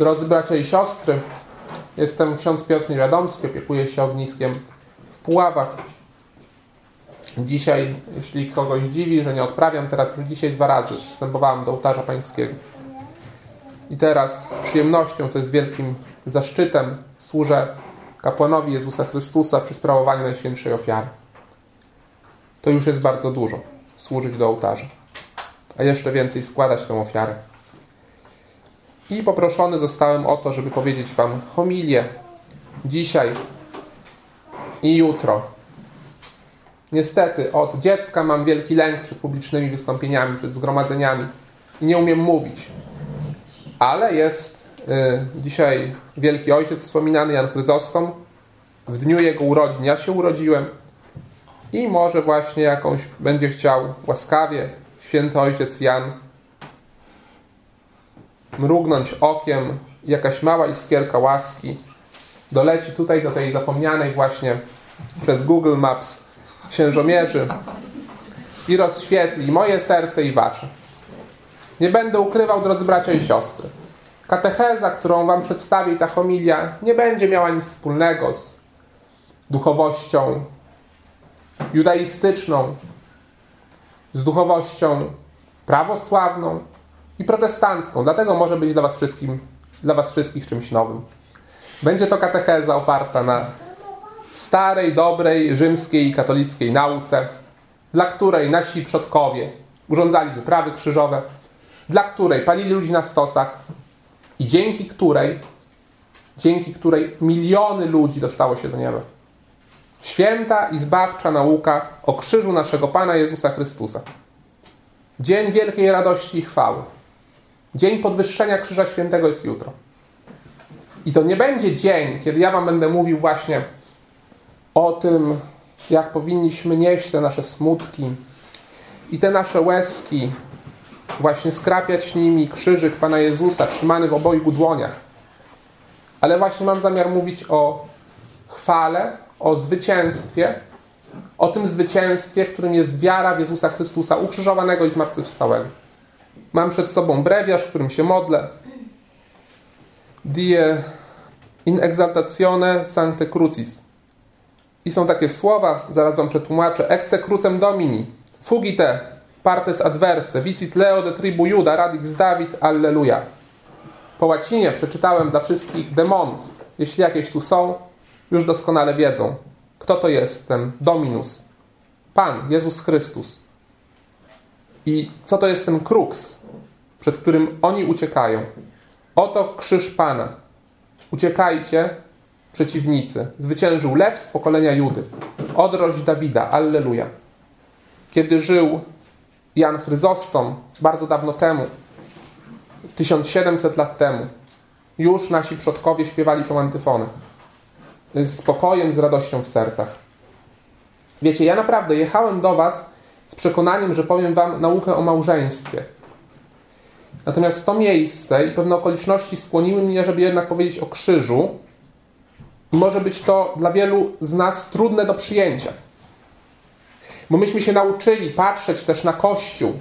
Drodzy bracia i siostry, jestem ksiądz Piotr Niewiadomski, opiekuję się ogniskiem w Puławach. Dzisiaj, jeśli kogoś dziwi, że nie odprawiam, teraz już dzisiaj dwa razy przystępowałem do ołtarza pańskiego. I teraz z przyjemnością, co jest wielkim zaszczytem, służę kapłanowi Jezusa Chrystusa przy sprawowaniu Najświętszej Ofiary. To już jest bardzo dużo, służyć do ołtarza. A jeszcze więcej składać tę ofiarę. I poproszony zostałem o to, żeby powiedzieć Wam homilię dzisiaj i jutro. Niestety od dziecka mam wielki lęk przed publicznymi wystąpieniami, przed zgromadzeniami i nie umiem mówić. Ale jest y, dzisiaj wielki ojciec wspominany, Jan Chryzostom. W dniu jego urodzin ja się urodziłem i może właśnie jakąś będzie chciał łaskawie święty ojciec Jan mrugnąć okiem, jakaś mała iskierka łaski doleci tutaj do tej zapomnianej właśnie przez Google Maps księżomierzy i rozświetli moje serce i wasze. Nie będę ukrywał, drodzy bracia i siostry. Katecheza, którą wam przedstawi ta homilia, nie będzie miała nic wspólnego z duchowością judaistyczną, z duchowością prawosławną i protestancką. Dlatego może być dla was, wszystkim, dla was wszystkich czymś nowym. Będzie to katecheza oparta na starej, dobrej, rzymskiej i katolickiej nauce, dla której nasi przodkowie urządzali wyprawy krzyżowe, dla której palili ludzi na stosach i dzięki której, dzięki której miliony ludzi dostało się do nieba. Święta i zbawcza nauka o krzyżu naszego Pana Jezusa Chrystusa. Dzień wielkiej radości i chwały. Dzień podwyższenia Krzyża Świętego jest jutro. I to nie będzie dzień, kiedy ja Wam będę mówił właśnie o tym, jak powinniśmy nieść te nasze smutki i te nasze łezki, właśnie skrapiać nimi krzyżyk Pana Jezusa trzymany w obojgu dłoniach. Ale właśnie mam zamiar mówić o chwale, o zwycięstwie, o tym zwycięstwie, którym jest wiara w Jezusa Chrystusa ukrzyżowanego i zmartwychwstałego. Mam przed sobą brewiarz, którym się modlę. Die in exaltatione sancte crucis. I są takie słowa, zaraz wam przetłumaczę. Ecce crucem domini, fugite, partes adverse, vicit leo de tribu Juda, radix David, alleluja. Po łacinie przeczytałem dla wszystkich demonów. Jeśli jakieś tu są, już doskonale wiedzą, kto to jest ten Dominus. Pan, Jezus Chrystus. I co to jest ten kruks, przed którym oni uciekają? Oto krzyż Pana. Uciekajcie, przeciwnicy. Zwyciężył lew z pokolenia Judy. Odrość Dawida. Alleluja. Kiedy żył Jan Chryzostom bardzo dawno temu, 1700 lat temu, już nasi przodkowie śpiewali tą antyfonę. Z spokojem, z radością w sercach. Wiecie, ja naprawdę jechałem do Was z przekonaniem, że powiem Wam naukę o małżeństwie. Natomiast to miejsce i pewne okoliczności skłoniły mnie, żeby jednak powiedzieć o krzyżu. I może być to dla wielu z nas trudne do przyjęcia. Bo myśmy się nauczyli patrzeć też na Kościół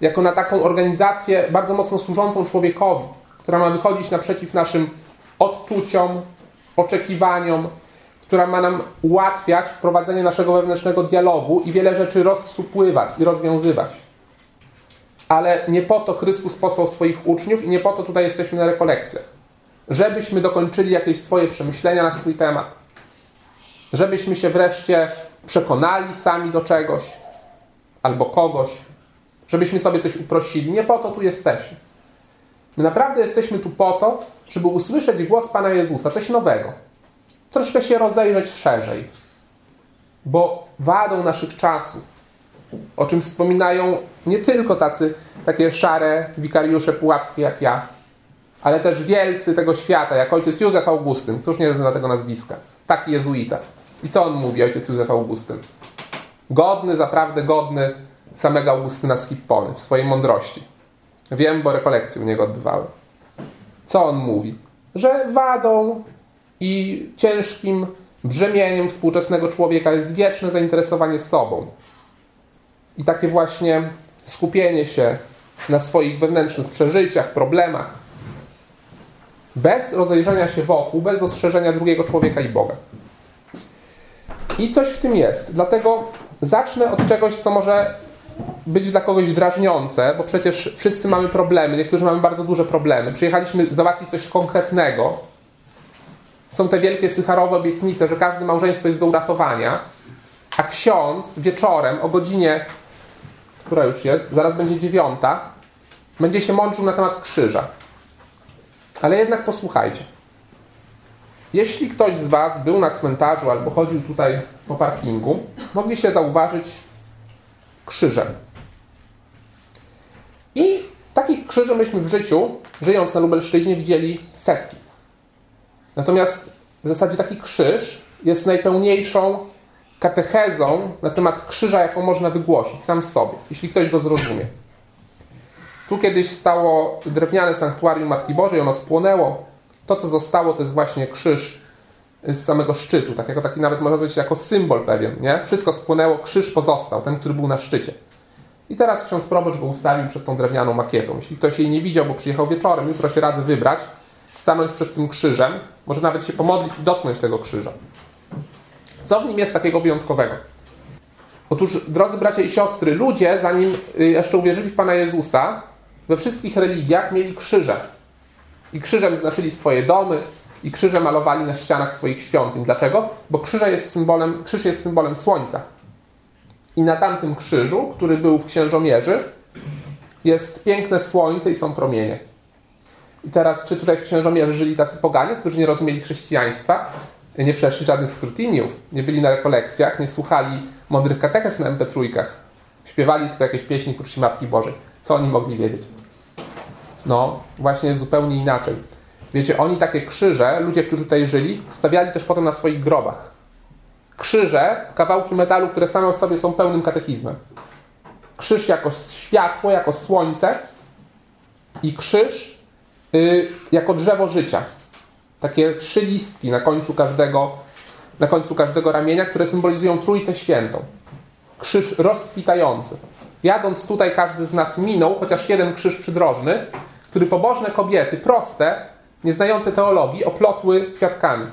jako na taką organizację bardzo mocno służącą człowiekowi, która ma wychodzić naprzeciw naszym odczuciom, oczekiwaniom, która ma nam ułatwiać prowadzenie naszego wewnętrznego dialogu i wiele rzeczy rozsupływać i rozwiązywać. Ale nie po to Chrystus posłał swoich uczniów i nie po to tutaj jesteśmy na rekolekcjach. Żebyśmy dokończyli jakieś swoje przemyślenia na swój temat. Żebyśmy się wreszcie przekonali sami do czegoś albo kogoś. Żebyśmy sobie coś uprosili. Nie po to tu jesteśmy. My naprawdę jesteśmy tu po to, żeby usłyszeć głos Pana Jezusa, coś nowego. Troszkę się rozejrzeć szerzej. Bo wadą naszych czasów, o czym wspominają nie tylko tacy takie szare wikariusze puławskie jak ja, ale też wielcy tego świata, jak ojciec Józef Augustyn, któż nie zna tego nazwiska, taki jezuita. I co on mówi, ojciec Józef Augustyn? Godny, zaprawdę godny samego Augustyna z Hippony w swojej mądrości. Wiem, bo rekolekcje u niego odbywały. Co on mówi? Że wadą i ciężkim brzemieniem współczesnego człowieka jest wieczne zainteresowanie sobą. I takie właśnie skupienie się na swoich wewnętrznych przeżyciach, problemach. Bez rozejrzenia się wokół, bez dostrzeżenia drugiego człowieka i Boga. I coś w tym jest. Dlatego zacznę od czegoś, co może być dla kogoś drażniące, bo przecież wszyscy mamy problemy, niektórzy mamy bardzo duże problemy. Przyjechaliśmy załatwić coś konkretnego. Są te wielkie sycharowe obietnice, że każde małżeństwo jest do uratowania, a ksiądz wieczorem o godzinie, która już jest, zaraz będzie dziewiąta, będzie się mączył na temat krzyża. Ale jednak posłuchajcie. Jeśli ktoś z Was był na cmentarzu albo chodził tutaj po parkingu, mogliście zauważyć krzyże. I takich krzyży myśmy w życiu, żyjąc na Lubelszczyźnie, widzieli setki. Natomiast w zasadzie taki krzyż jest najpełniejszą katechezą na temat krzyża, jaką można wygłosić sam sobie, jeśli ktoś go zrozumie. Tu kiedyś stało drewniane sanktuarium Matki Bożej, ono spłonęło. To, co zostało, to jest właśnie krzyż z samego szczytu, tak jako taki nawet można powiedzieć jako symbol pewien, nie? Wszystko spłynęło, krzyż pozostał, ten, który był na szczycie. I teraz ksiądz proboszcz go ustawił przed tą drewnianą makietą. Jeśli ktoś jej nie widział, bo przyjechał wieczorem, jutro się rady wybrać, stanąć przed tym krzyżem, może nawet się pomodlić i dotknąć tego krzyża. Co w nim jest takiego wyjątkowego? Otóż, drodzy bracia i siostry, ludzie, zanim y, jeszcze uwierzyli w Pana Jezusa, we wszystkich religiach mieli krzyże. I krzyżem znaczyli swoje domy, i krzyże malowali na ścianach swoich świątyń. Dlaczego? Bo krzyże jest symbolem, krzyż jest symbolem słońca. I na tamtym krzyżu, który był w Księżomierzy, jest piękne słońce i są promienie. I teraz, czy tutaj w Księżomierzy żyli tacy poganie, którzy nie rozumieli chrześcijaństwa, nie przeszli żadnych skrutiniów, nie byli na rekolekcjach, nie słuchali mądrych kateches na MP3, śpiewali tylko jakieś pieśni ku czci Matki Bożej. Co oni mogli wiedzieć? No, właśnie jest zupełnie inaczej. Wiecie, oni takie krzyże, ludzie, którzy tutaj żyli, stawiali też potem na swoich grobach. Krzyże, kawałki metalu, które same w sobie są pełnym katechizmem. Krzyż jako światło, jako słońce i krzyż yy, jako drzewo życia. Takie trzy listki na końcu każdego, na końcu każdego ramienia, które symbolizują Trójcę Świętą. Krzyż rozkwitający. Jadąc tutaj każdy z nas minął chociaż jeden krzyż przydrożny, który pobożne kobiety, proste, nieznające teologii, oplotły kwiatkami.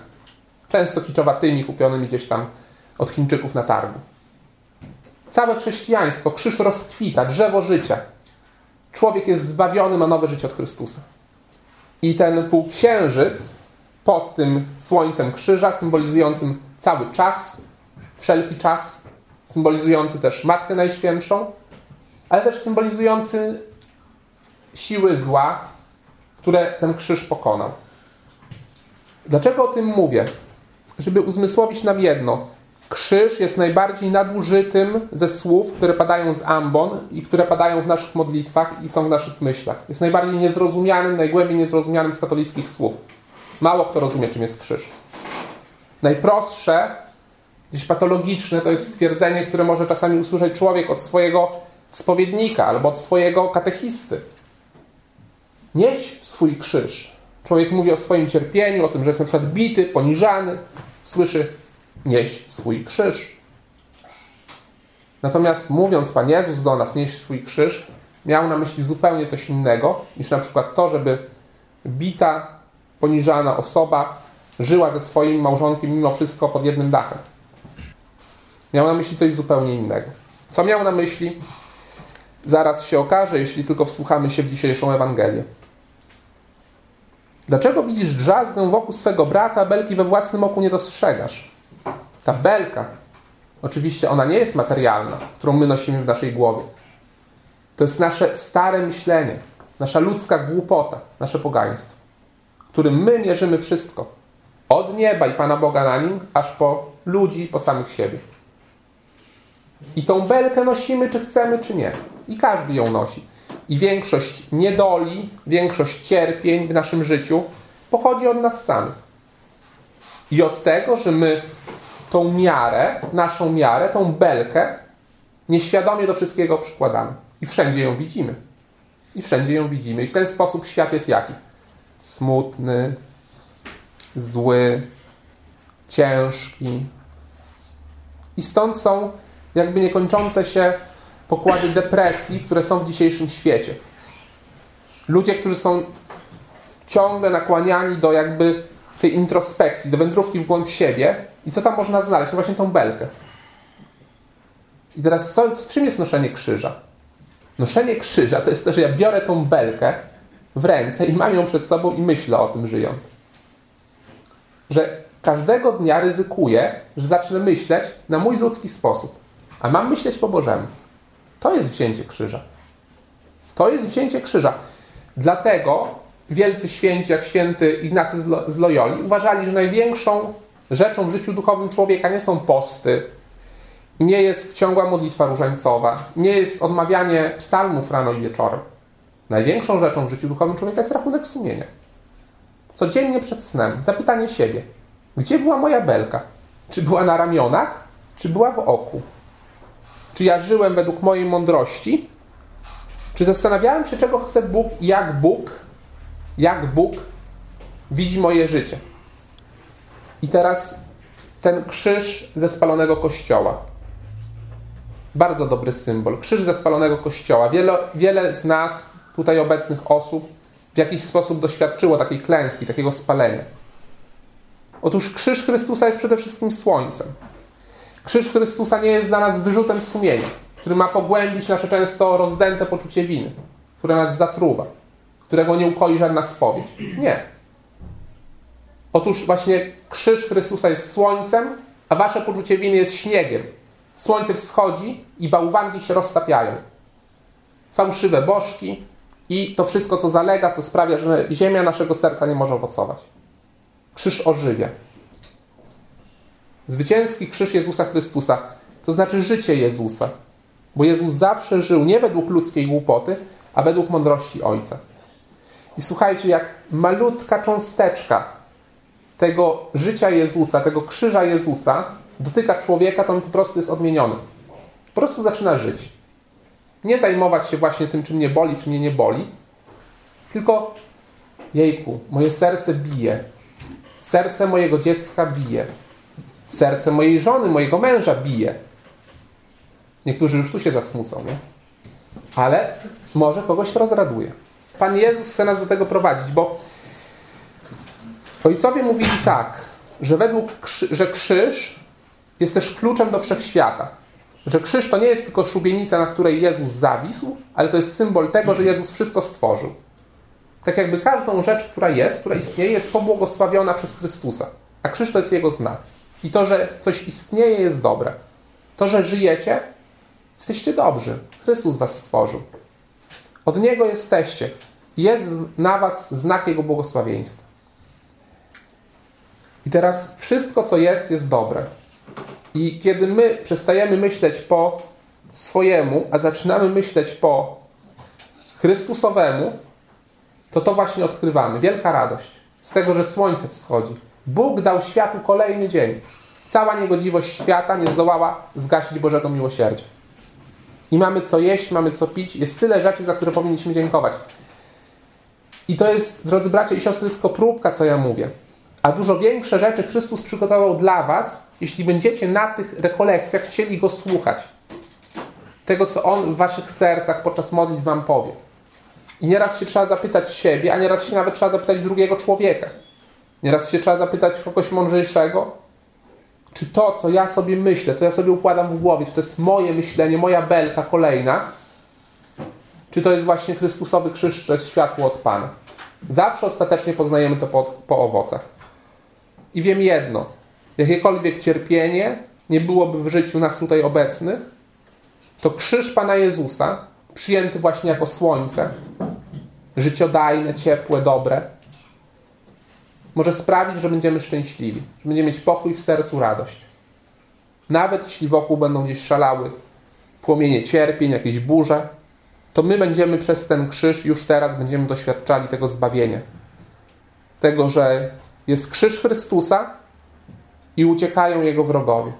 Często kiczowatymi, kupionymi gdzieś tam od Chińczyków na targu. Całe chrześcijaństwo, krzyż rozkwita, drzewo życia. Człowiek jest zbawiony, ma nowe życie od Chrystusa. I ten półksiężyc pod tym słońcem krzyża, symbolizującym cały czas, wszelki czas, symbolizujący też Matkę Najświętszą, ale też symbolizujący siły zła, które ten krzyż pokonał. Dlaczego o tym mówię? Żeby uzmysłowić nam jedno. Krzyż jest najbardziej nadużytym ze słów, które padają z ambon i które padają w naszych modlitwach i są w naszych myślach. Jest najbardziej niezrozumianym, najgłębiej niezrozumianym z katolickich słów. Mało kto rozumie, czym jest krzyż. Najprostsze, gdzieś patologiczne, to jest stwierdzenie, które może czasami usłyszeć człowiek od swojego spowiednika albo od swojego katechisty. Nieś swój krzyż. Człowiek mówi o swoim cierpieniu, o tym, że jest na przykład bity, poniżany. Słyszy, nieś swój krzyż. Natomiast mówiąc Pan Jezus do nas, nieś swój krzyż, miał na myśli zupełnie coś innego, niż na przykład to, żeby bita, poniżana osoba żyła ze swoim małżonkiem mimo wszystko pod jednym dachem. Miał na myśli coś zupełnie innego. Co miał na myśli? Zaraz się okaże, jeśli tylko wsłuchamy się w dzisiejszą Ewangelię. Dlaczego widzisz drzazgę wokół swego brata, belki we własnym oku nie dostrzegasz? Ta belka, oczywiście ona nie jest materialna, którą my nosimy w naszej głowie. To jest nasze stare myślenie, nasza ludzka głupota, nasze pogaństwo, którym my mierzymy wszystko. Od nieba i Pana Boga na nim, aż po ludzi, po samych siebie. I tą belkę nosimy, czy chcemy, czy nie. I każdy ją nosi. I większość niedoli, większość cierpień w naszym życiu pochodzi od nas samych. I od tego, że my tą miarę, naszą miarę, tą belkę nieświadomie do wszystkiego przykładamy. I wszędzie ją widzimy. I wszędzie ją widzimy. I w ten sposób świat jest jaki? Smutny, zły, ciężki. I stąd są jakby niekończące się pokłady depresji, które są w dzisiejszym świecie. Ludzie, którzy są ciągle nakłaniani do jakby tej introspekcji, do wędrówki w głąb siebie. I co tam można znaleźć? No właśnie tą belkę. I teraz co, czym jest noszenie krzyża? Noszenie krzyża to jest to, że ja biorę tą belkę w ręce i mam ją przed sobą i myślę o tym żyjąc. Że każdego dnia ryzykuję, że zacznę myśleć na mój ludzki sposób. A mam myśleć po Bożemu. To jest wzięcie krzyża. To jest wzięcie krzyża. Dlatego wielcy święci, jak święty Ignacy z Loyoli, uważali, że największą rzeczą w życiu duchowym człowieka nie są posty, nie jest ciągła modlitwa różańcowa, nie jest odmawianie psalmów rano i wieczorem. Największą rzeczą w życiu duchowym człowieka jest rachunek sumienia. Codziennie przed snem zapytanie siebie, gdzie była moja belka? Czy była na ramionach, czy była w oku? Czy ja żyłem według mojej mądrości? Czy zastanawiałem się, czego chce Bóg i jak Bóg, jak Bóg widzi moje życie? I teraz ten krzyż ze spalonego kościoła. Bardzo dobry symbol. Krzyż ze spalonego kościoła. Wiele, wiele z nas, tutaj obecnych osób, w jakiś sposób doświadczyło takiej klęski, takiego spalenia. Otóż krzyż Chrystusa jest przede wszystkim słońcem. Krzyż Chrystusa nie jest dla nas wyrzutem sumienia, który ma pogłębić nasze często rozdęte poczucie winy, które nas zatruwa, którego nie ukoi żadna spowiedź. Nie. Otóż właśnie krzyż Chrystusa jest słońcem, a wasze poczucie winy jest śniegiem. Słońce wschodzi i bałwanki się roztapiają. Fałszywe bożki i to wszystko, co zalega, co sprawia, że ziemia naszego serca nie może owocować. Krzyż ożywia. Zwycięski krzyż Jezusa Chrystusa to znaczy życie Jezusa. Bo Jezus zawsze żył nie według ludzkiej głupoty, a według mądrości Ojca. I słuchajcie, jak malutka cząsteczka tego życia Jezusa, tego krzyża Jezusa dotyka człowieka, to on po prostu jest odmieniony. Po prostu zaczyna żyć. Nie zajmować się właśnie tym, czy mnie boli, czy mnie nie boli, tylko jejku, moje serce bije. Serce mojego dziecka bije. Serce mojej żony, mojego męża bije. Niektórzy już tu się zasmucą, nie? Ale może kogoś rozraduje. Pan Jezus chce nas do tego prowadzić, bo ojcowie mówili tak, że według że krzyż jest też kluczem do wszechświata. Że krzyż to nie jest tylko szubienica, na której Jezus zawisł, ale to jest symbol tego, że Jezus wszystko stworzył. Tak jakby każdą rzecz, która jest, która istnieje, jest pobłogosławiona przez Chrystusa. A krzyż to jest Jego znak. I to, że coś istnieje, jest dobre. To, że żyjecie, jesteście dobrzy. Chrystus was stworzył. Od Niego jesteście. Jest na was znak Jego błogosławieństwa. I teraz wszystko, co jest, jest dobre. I kiedy my przestajemy myśleć po swojemu, a zaczynamy myśleć po Chrystusowemu, to to właśnie odkrywamy. Wielka radość z tego, że słońce wschodzi. Bóg dał światu kolejny dzień. Cała niegodziwość świata nie zdołała zgasić Bożego miłosierdzia. I mamy co jeść, mamy co pić. Jest tyle rzeczy, za które powinniśmy dziękować. I to jest, drodzy bracia i siostry, tylko próbka, co ja mówię. A dużo większe rzeczy Chrystus przygotował dla Was, jeśli będziecie na tych rekolekcjach chcieli Go słuchać. Tego, co On w Waszych sercach podczas modlitw Wam powie. I nieraz się trzeba zapytać siebie, a nieraz się nawet trzeba zapytać drugiego człowieka. Nieraz się trzeba zapytać kogoś mądrzejszego, czy to, co ja sobie myślę, co ja sobie układam w głowie, czy to jest moje myślenie, moja belka kolejna, czy to jest właśnie Chrystusowy krzyż, czy jest światło od Pana. Zawsze ostatecznie poznajemy to po, po owocach. I wiem jedno, jakiekolwiek cierpienie nie byłoby w życiu nas tutaj obecnych, to krzyż Pana Jezusa, przyjęty właśnie jako słońce, życiodajne, ciepłe, dobre, może sprawić, że będziemy szczęśliwi, że będziemy mieć pokój w sercu, radość. Nawet jeśli wokół będą gdzieś szalały płomienie cierpień, jakieś burze, to my będziemy przez ten krzyż już teraz będziemy doświadczali tego zbawienia. Tego, że jest krzyż Chrystusa i uciekają jego wrogowie,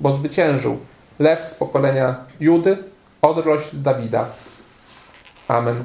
bo zwyciężył lew z pokolenia Judy, odrośl Dawida. Amen.